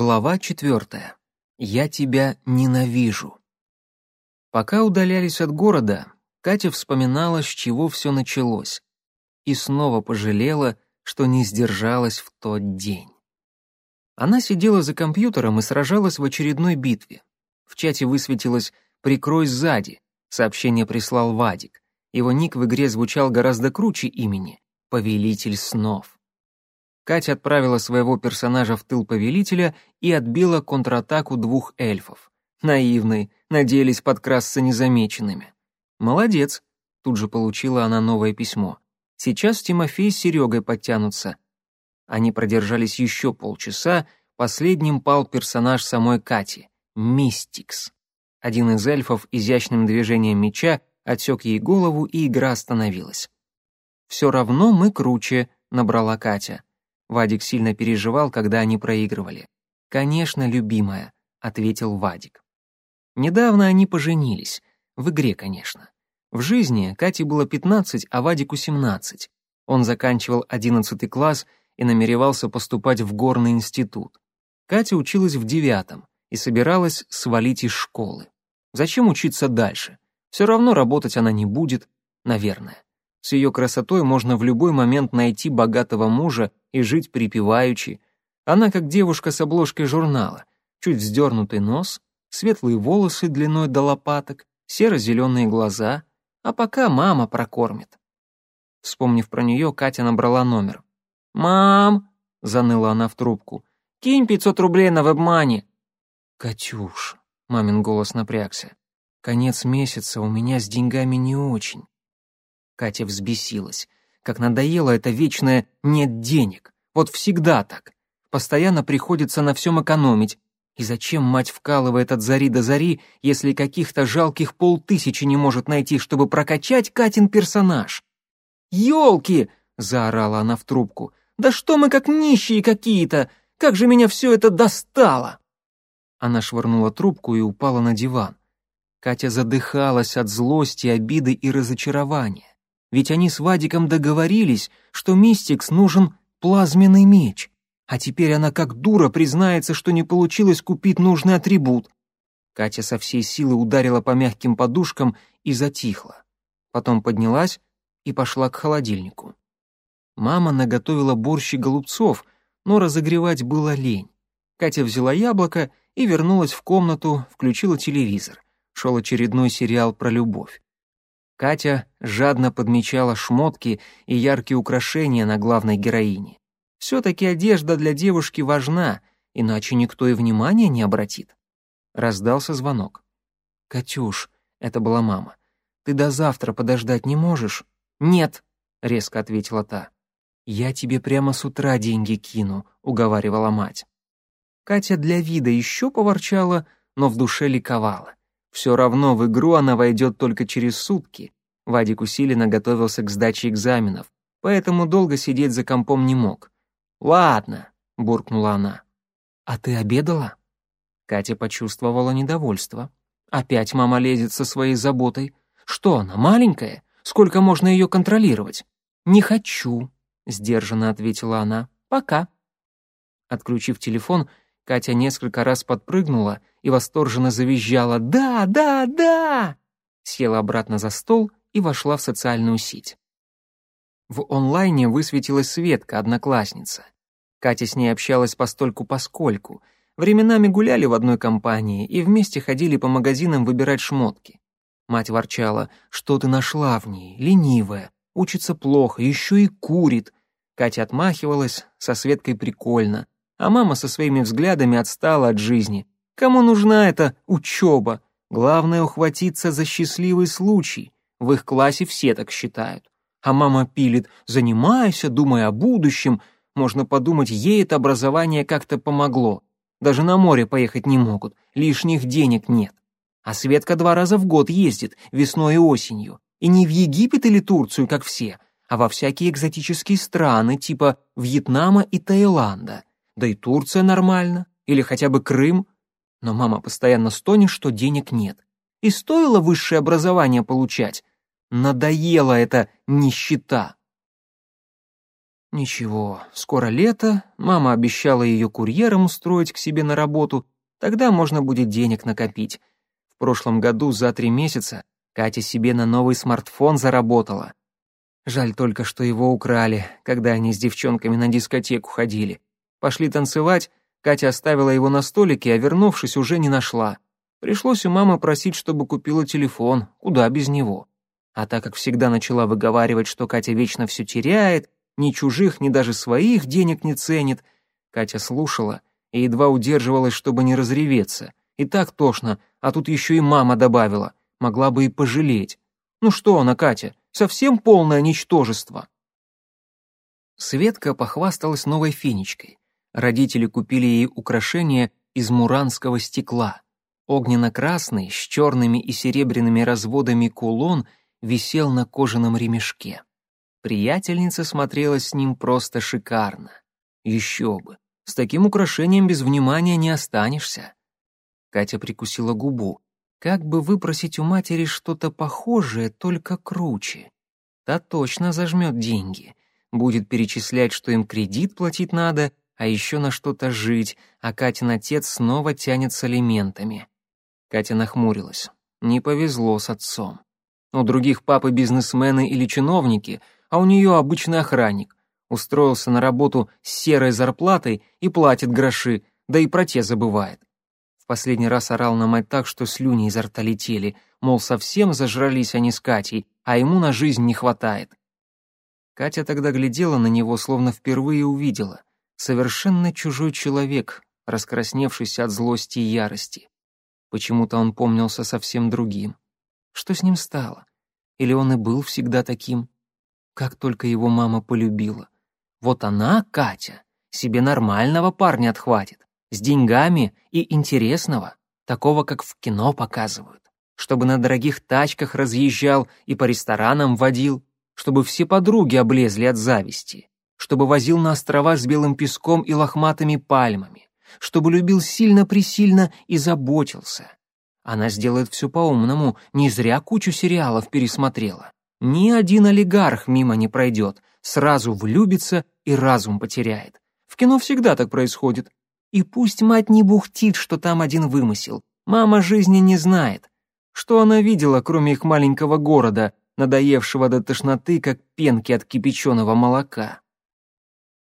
Глава четвертая. Я тебя ненавижу. Пока удалялись от города, Катя вспоминала, с чего все началось, и снова пожалела, что не сдержалась в тот день. Она сидела за компьютером и сражалась в очередной битве. В чате высветилось «Прикрой сзади», сообщение прислал Вадик. Его ник в игре звучал гораздо круче имени — «Повелитель снов». Катя отправила своего персонажа в тыл повелителя и отбила контратаку двух эльфов. Наивные, надеялись подкрасться незамеченными. «Молодец», — тут же получила она новое письмо. «Сейчас Тимофей с Серегой подтянутся». Они продержались еще полчаса, последним пал персонаж самой Кати — Мистикс. Один из эльфов изящным движением меча отсек ей голову, и игра остановилась. «Все равно мы круче», — набрала Катя. Вадик сильно переживал, когда они проигрывали. «Конечно, любимая», — ответил Вадик. Недавно они поженились. В игре, конечно. В жизни Кате было 15, а Вадику 17. Он заканчивал 11 класс и намеревался поступать в горный институт. Катя училась в девятом и собиралась свалить из школы. Зачем учиться дальше? Все равно работать она не будет, наверное. С ее красотой можно в любой момент найти богатого мужа и жить припеваючи. Она как девушка с обложкой журнала. Чуть вздернутый нос, светлые волосы длиной до лопаток, серо-зеленые глаза. А пока мама прокормит. Вспомнив про нее, Катя набрала номер. «Мам!» — заныла она в трубку. «Кинь пятьсот рублей на вебмани!» «Катюш!» — мамин голос напрягся. «Конец месяца у меня с деньгами не очень. Катя взбесилась. Как надоело это вечное «нет денег». Вот всегда так. Постоянно приходится на всем экономить. И зачем мать вкалывает от зари до зари, если каких-то жалких полтысячи не может найти, чтобы прокачать Катин персонаж? «Елки!» — заорала она в трубку. «Да что мы как нищие какие-то! Как же меня все это достало!» Она швырнула трубку и упала на диван. Катя задыхалась от злости, обиды и разочарования. Ведь они с Вадиком договорились, что Мистикс нужен плазменный меч. А теперь она как дура признается, что не получилось купить нужный атрибут. Катя со всей силы ударила по мягким подушкам и затихла. Потом поднялась и пошла к холодильнику. Мама наготовила борщ и голубцов, но разогревать было лень. Катя взяла яблоко и вернулась в комнату, включила телевизор. Шел очередной сериал про любовь. Катя жадно подмечала шмотки и яркие украшения на главной героине. Все-таки одежда для девушки важна, иначе никто и внимания не обратит. Раздался звонок. «Катюш», — это была мама, — «ты до завтра подождать не можешь?» «Нет», — резко ответила та. «Я тебе прямо с утра деньги кину», — уговаривала мать. Катя для вида еще поворчала, но в душе ликовала. Все равно в игру она войдет только через сутки. Вадик усиленно готовился к сдаче экзаменов, поэтому долго сидеть за компом не мог. «Ладно», — буркнула она. «А ты обедала?» Катя почувствовала недовольство. Опять мама лезет со своей заботой. Что она, маленькая? Сколько можно ее контролировать? «Не хочу», — сдержанно ответила она. «Пока». Отключив телефон, Катя несколько раз подпрыгнула и восторженно завизжала «Да, да, да!» Села обратно за стол и вошла в социальную сеть. В онлайне высветилась Светка, одноклассница. Катя с ней общалась постольку-поскольку. Временами гуляли в одной компании и вместе ходили по магазинам выбирать шмотки. Мать ворчала, что ты нашла в ней, ленивая, учится плохо, еще и курит. Катя отмахивалась, со Светкой прикольно — а мама со своими взглядами отстала от жизни. Кому нужна эта учеба? Главное ухватиться за счастливый случай. В их классе все так считают. А мама пилит «занимайся, думай о будущем». Можно подумать, ей это образование как-то помогло. Даже на море поехать не могут, лишних денег нет. А Светка два раза в год ездит, весной и осенью. И не в Египет или Турцию, как все, а во всякие экзотические страны, типа Вьетнама и Таиланда. Да и Турция нормально, или хотя бы Крым. Но мама постоянно стонет, что денег нет. И стоило высшее образование получать. Надоела эта нищета. Ничего, скоро лето, мама обещала ее курьером устроить к себе на работу, тогда можно будет денег накопить. В прошлом году за три месяца Катя себе на новый смартфон заработала. Жаль только, что его украли, когда они с девчонками на дискотеку ходили. Пошли танцевать, Катя оставила его на столике, а вернувшись, уже не нашла. Пришлось у мамы просить, чтобы купила телефон, куда без него. А так как всегда начала выговаривать, что Катя вечно все теряет, ни чужих, ни даже своих денег не ценит. Катя слушала и едва удерживалась, чтобы не разреветься. И так тошно, а тут еще и мама добавила. Могла бы и пожалеть. Ну что она, Катя, совсем полное ничтожество. Светка похвасталась новой фенечкой. Родители купили ей украшение из муранского стекла. Огненно-красный, с черными и серебряными разводами кулон висел на кожаном ремешке. Приятельница смотрелась с ним просто шикарно. Еще бы, с таким украшением без внимания не останешься. Катя прикусила губу. Как бы выпросить у матери что-то похожее, только круче? Та точно зажмет деньги. Будет перечислять, что им кредит платить надо, а еще на что-то жить, а Катин отец снова тянет с алиментами. Катя нахмурилась. Не повезло с отцом. У других папы бизнесмены или чиновники — а у нее обычный охранник. Устроился на работу с серой зарплатой и платит гроши, да и про те забывает. В последний раз орал на мать так, что слюни изо рта летели, мол, совсем зажрались они с Катей, а ему на жизнь не хватает. Катя тогда глядела на него, словно впервые увидела. Совершенно чужой человек, раскрасневшийся от злости и ярости. Почему-то он помнился совсем другим. Что с ним стало? Или он и был всегда таким? Как только его мама полюбила. Вот она, Катя, себе нормального парня отхватит, с деньгами и интересного, такого, как в кино показывают, чтобы на дорогих тачках разъезжал и по ресторанам водил, чтобы все подруги облезли от зависти, чтобы возил на острова с белым песком и лохматыми пальмами, чтобы любил сильно-пресильно и заботился. Она сделает все по-умному, не зря кучу сериалов пересмотрела. Ни один олигарх мимо не пройдет, сразу влюбится и разум потеряет. В кино всегда так происходит. И пусть мать не бухтит, что там один вымысел. Мама жизни не знает. Что она видела, кроме их маленького города, надоевшего до тошноты, как пенки от кипяченого молока?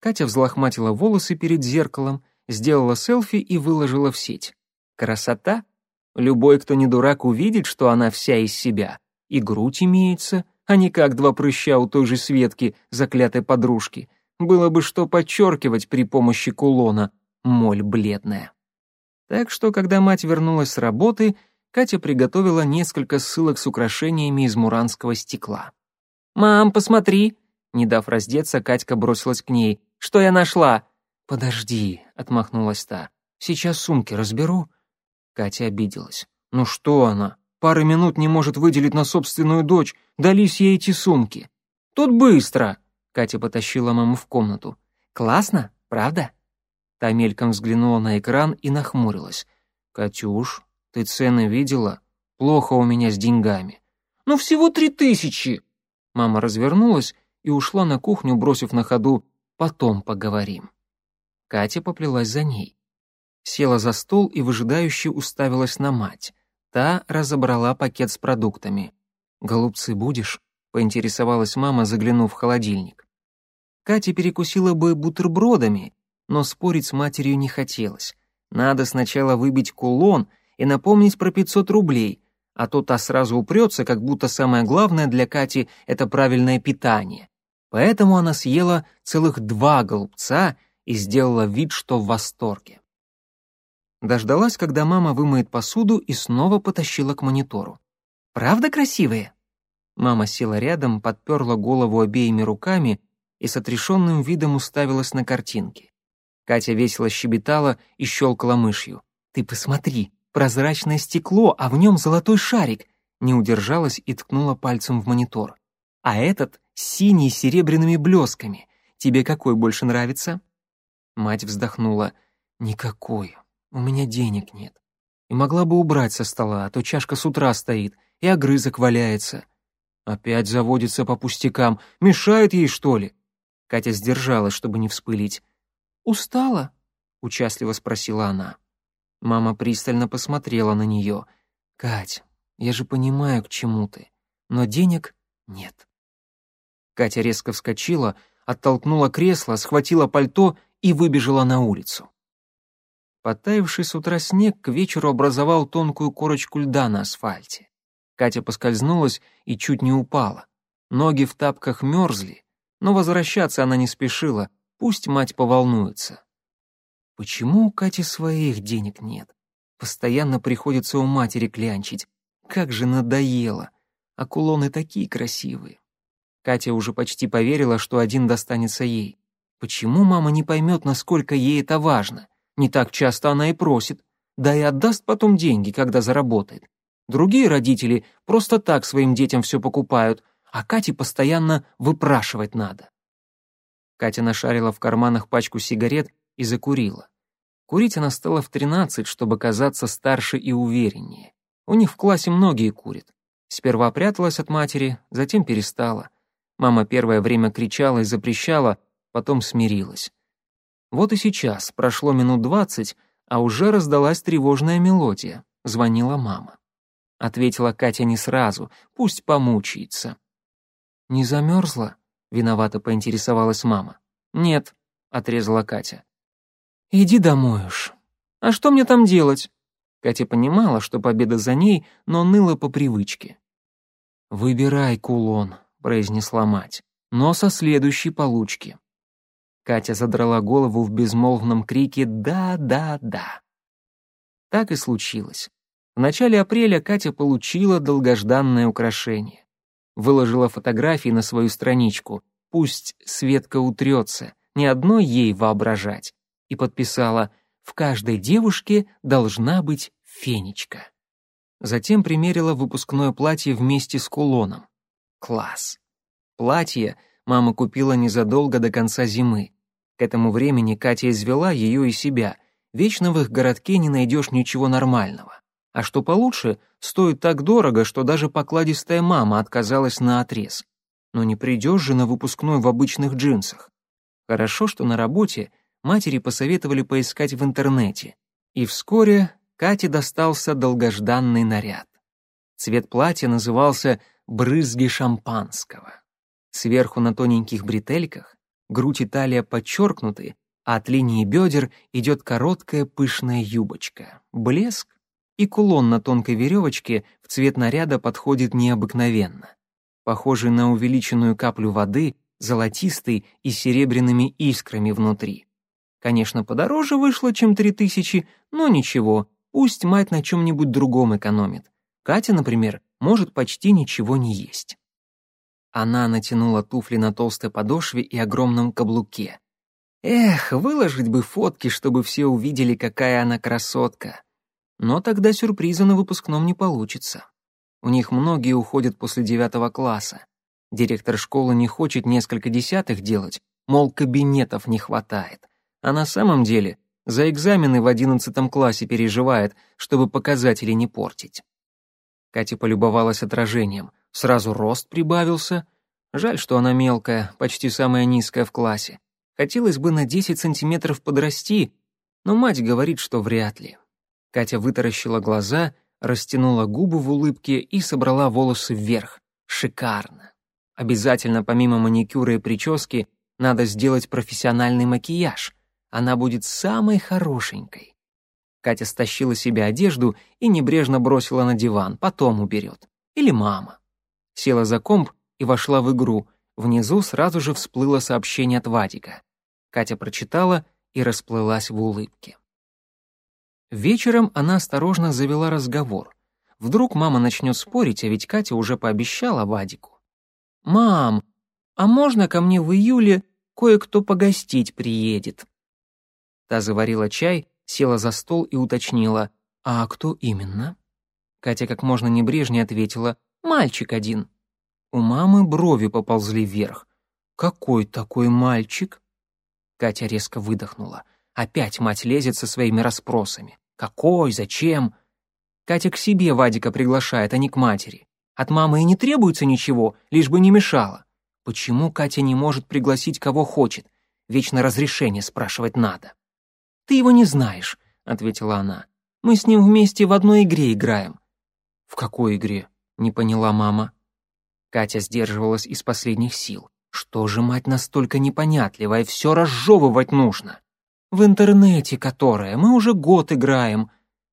Катя взлохматила волосы перед зеркалом, сделала селфи и выложила в сеть. Красота? Любой, кто не дурак, увидит, что она вся из себя и грудь имеется, а не как два прыща у той же Светки, заклятой подружки. Было бы что подчеркивать при помощи кулона, моль бледная. Так что, когда мать вернулась с работы, Катя приготовила несколько ссылок с украшениями из муранского стекла. «Мам, посмотри!» Не дав раздеться, Катька бросилась к ней. «Что я нашла?» «Подожди», — отмахнулась та. «Сейчас сумки разберу». Катя обиделась. «Ну что она? Пары минут не может выделить на собственную дочь, дались ей эти сумки. Тут быстро!» Катя потащила маму в комнату. «Классно, правда?» Та мельком взглянула на экран и нахмурилась. «Катюш, ты цены видела? Плохо у меня с деньгами». «Ну всего три тысячи!» Мама развернулась и ушла на кухню, бросив на ходу «потом поговорим». Катя поплелась за ней. Села за стол и выжидающе уставилась на мать. Та разобрала пакет с продуктами. «Голубцы будешь?» — поинтересовалась мама, заглянув в холодильник. Катя перекусила бы бутербродами, но спорить с матерью не хотелось. Надо сначала выбить кулон и напомнить про 500 рублей, а то та сразу упрется, как будто самое главное для Кати — это правильное питание. Поэтому она съела целых два голубца и сделала вид, что в восторге. Дождалась, когда мама вымоет посуду и снова потащила к монитору. «Правда красивые?» Мама села рядом, подперла голову обеими руками и с отрешенным видом уставилась на картинки. Катя весело щебетала и щелкала мышью. «Ты посмотри, прозрачное стекло, а в нем золотой шарик!» Не удержалась и ткнула пальцем в монитор. «А этот синий с серебряными блесками. Тебе какой больше нравится?» Мать вздохнула. «Никакой. У меня денег нет. И могла бы убрать со стола, а то чашка с утра стоит, и огрызок валяется. Опять заводится по пустякам. Мешает ей, что ли? Катя сдержалась, чтобы не вспылить. «Устала?» — участливо спросила она. Мама пристально посмотрела на нее. «Кать, я же понимаю, к чему ты, но денег нет». Катя резко вскочила, оттолкнула кресло, схватила пальто и выбежала на улицу. Потаивший с утра снег к вечеру образовал тонкую корочку льда на асфальте. Катя поскользнулась и чуть не упала. Ноги в тапках мерзли, но возвращаться она не спешила, пусть мать поволнуется. Почему у Кати своих денег нет? Постоянно приходится у матери клянчить. Как же надоело. А кулоны такие красивые. Катя уже почти поверила, что один достанется ей. Почему мама не поймет, насколько ей это важно? Не так часто она и просит. Да и отдаст потом деньги, когда заработает. Другие родители просто так своим детям все покупают, а Кате постоянно выпрашивать надо. Катя нашарила в карманах пачку сигарет и закурила. Курить она стала в тринадцать, чтобы казаться старше и увереннее. У них в классе многие курят. Сперва пряталась от матери, затем перестала. Мама первое время кричала и запрещала, потом смирилась. Вот и сейчас, прошло минут двадцать, а уже раздалась тревожная мелодия. Звонила мама. Ответила Катя не сразу, пусть помучается. «Не замерзла?» — виновато поинтересовалась мама. «Нет», — отрезала Катя. «Иди домой уж. А что мне там делать?» Катя понимала, что победа за ней, но ныла по привычке. «Выбирай кулон», — произнесла мать, — «но со следующей получки». Катя задрала голову в безмолвном крике «Да, да, да». Так и случилось. В начале апреля Катя получила долгожданное украшение выложила фотографии на свою страничку. Пусть Светка утрется, ни одной ей воображать. И подписала «В каждой девушке должна быть фенечка». Затем примерила выпускное платье вместе с кулоном. Класс. Платье мама купила незадолго до конца зимы. К этому времени Катя извела ее и себя. Вечно в их городке не найдешь ничего нормального. А что получше, стоит так дорого, что даже покладистая мама отказалась на отрез. Но не придешь же на выпускной в обычных джинсах. Хорошо, что на работе матери посоветовали поискать в интернете. И вскоре Кате достался долгожданный наряд. Цвет платья назывался «брызги шампанского». Сверху на тоненьких бретельках грудь и талия подчеркнуты, а от линии бедер идет короткая пышная юбочка. Блеск и кулон на тонкой веревочке в цвет наряда подходит необыкновенно. Похожий на увеличенную каплю воды, золотистый и серебряными искрами внутри. Конечно, подороже вышло, чем три тысячи, но ничего, пусть мать на чем-нибудь другом экономит. Катя, например, может почти ничего не есть. Она натянула туфли на толстой подошве и огромном каблуке. Эх, выложить бы фотки, чтобы все увидели, какая она красотка. Но тогда сюрприза на выпускном не получится. У них многие уходят после девятого класса. Директор школы не хочет несколько десятых делать, мол, кабинетов не хватает. А на самом деле за экзамены в одиннадцатом классе переживает, чтобы показатели не портить. Катя полюбовалась отражением. Сразу рост прибавился. Жаль, что она мелкая, почти самая низкая в классе. Хотелось бы на 10 сантиметров подрасти, но мать говорит, что вряд ли. Катя вытаращила глаза, растянула губы в улыбке и собрала волосы вверх. Шикарно. Обязательно помимо маникюра и прически надо сделать профессиональный макияж. Она будет самой хорошенькой. Катя стащила себе одежду и небрежно бросила на диван, потом уберет. Или мама. Села за комп и вошла в игру. Внизу сразу же всплыло сообщение от Вадика. Катя прочитала и расплылась в улыбке. Вечером она осторожно завела разговор. Вдруг мама начнет спорить, а ведь Катя уже пообещала Вадику. «Мам, а можно ко мне в июле кое-кто погостить приедет?» Та заварила чай, села за стол и уточнила. «А кто именно?» Катя как можно небрежнее ответила. «Мальчик один». У мамы брови поползли вверх. «Какой такой мальчик?» Катя резко выдохнула. Опять мать лезет со своими расспросами. Какой, зачем? Катя к себе Вадика приглашает, а не к матери. От мамы и не требуется ничего, лишь бы не мешала. Почему Катя не может пригласить кого хочет? Вечно разрешение спрашивать надо. «Ты его не знаешь», — ответила она. «Мы с ним вместе в одной игре играем». «В какой игре?» — не поняла мама. Катя сдерживалась из последних сил. Что же мать настолько непонятливая, все разжевывать нужно? В интернете, которое, мы уже год играем.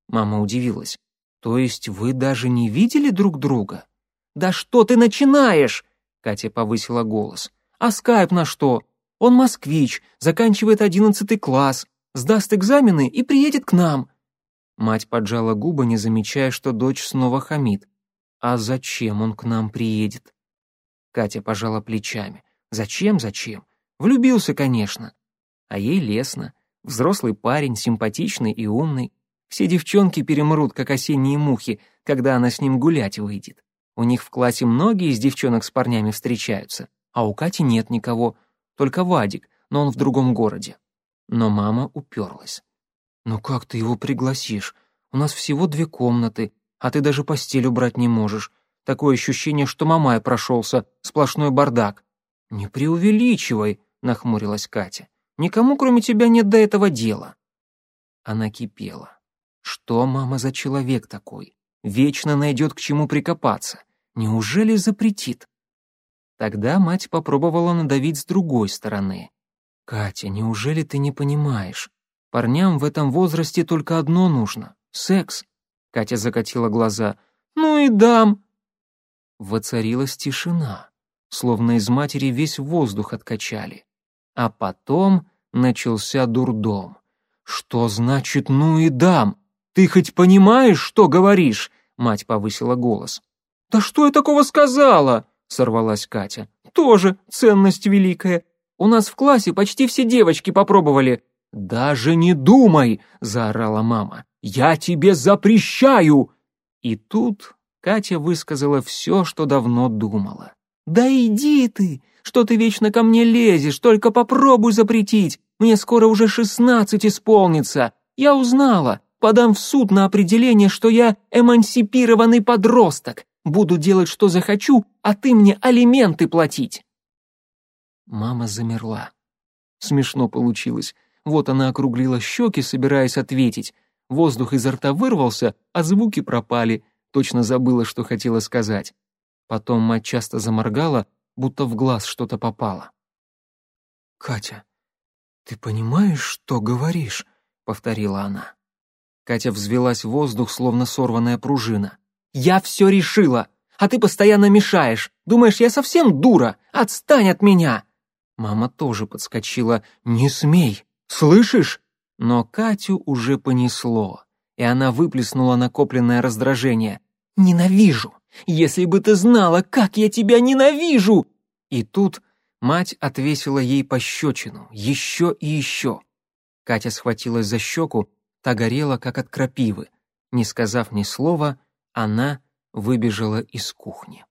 Мама удивилась. То есть вы даже не видели друг друга? Да что ты начинаешь? Катя повысила голос. А скайп на что? Он москвич, заканчивает одиннадцатый класс, сдаст экзамены и приедет к нам. Мать поджала губы, не замечая, что дочь снова хамит. А зачем он к нам приедет? Катя пожала плечами. Зачем, зачем? Влюбился, конечно. А ей лестно. Взрослый парень, симпатичный и умный. Все девчонки перемрут, как осенние мухи, когда она с ним гулять выйдет. У них в классе многие из девчонок с парнями встречаются, а у Кати нет никого, только Вадик, но он в другом городе. Но мама уперлась. «Ну как ты его пригласишь? У нас всего две комнаты, а ты даже постель убрать не можешь. Такое ощущение, что мамай прошелся, сплошной бардак». «Не преувеличивай», — нахмурилась Катя. «Никому, кроме тебя, нет до этого дела». Она кипела. Что мама за человек такой? Вечно найдет к чему прикопаться. Неужели запретит? Тогда мать попробовала надавить с другой стороны. «Катя, неужели ты не понимаешь? Парням в этом возрасте только одно нужно — секс». Катя закатила глаза. «Ну и дам». Воцарилась тишина, словно из матери весь воздух откачали. А потом начался дурдом. «Что значит «ну и дам»? Ты хоть понимаешь, что говоришь?» Мать повысила голос. «Да что я такого сказала?» — сорвалась Катя. «Тоже ценность великая. У нас в классе почти все девочки попробовали». «Даже не думай!» — заорала мама. «Я тебе запрещаю!» И тут Катя высказала все, что давно думала. «Да иди ты! Что ты вечно ко мне лезешь? Только попробуй запретить! Мне скоро уже шестнадцать исполнится! Я узнала! Подам в суд на определение, что я эмансипированный подросток! Буду делать, что захочу, а ты мне алименты платить!» Мама замерла. Смешно получилось. Вот она округлила щеки, собираясь ответить. Воздух изо рта вырвался, а звуки пропали. Точно забыла, что хотела сказать. Потом мать часто заморгала, будто в глаз что-то попало. «Катя, ты понимаешь, что говоришь?» — повторила она. Катя взвелась в воздух, словно сорванная пружина. «Я все решила, а ты постоянно мешаешь. Думаешь, я совсем дура? Отстань от меня!» Мама тоже подскочила. «Не смей! Слышишь?» Но Катю уже понесло, и она выплеснула накопленное раздражение. «Ненавижу! Если бы ты знала, как я тебя ненавижу!» И тут мать отвесила ей пощечину, еще и еще. Катя схватилась за щеку, та горела, как от крапивы. Не сказав ни слова, она выбежала из кухни.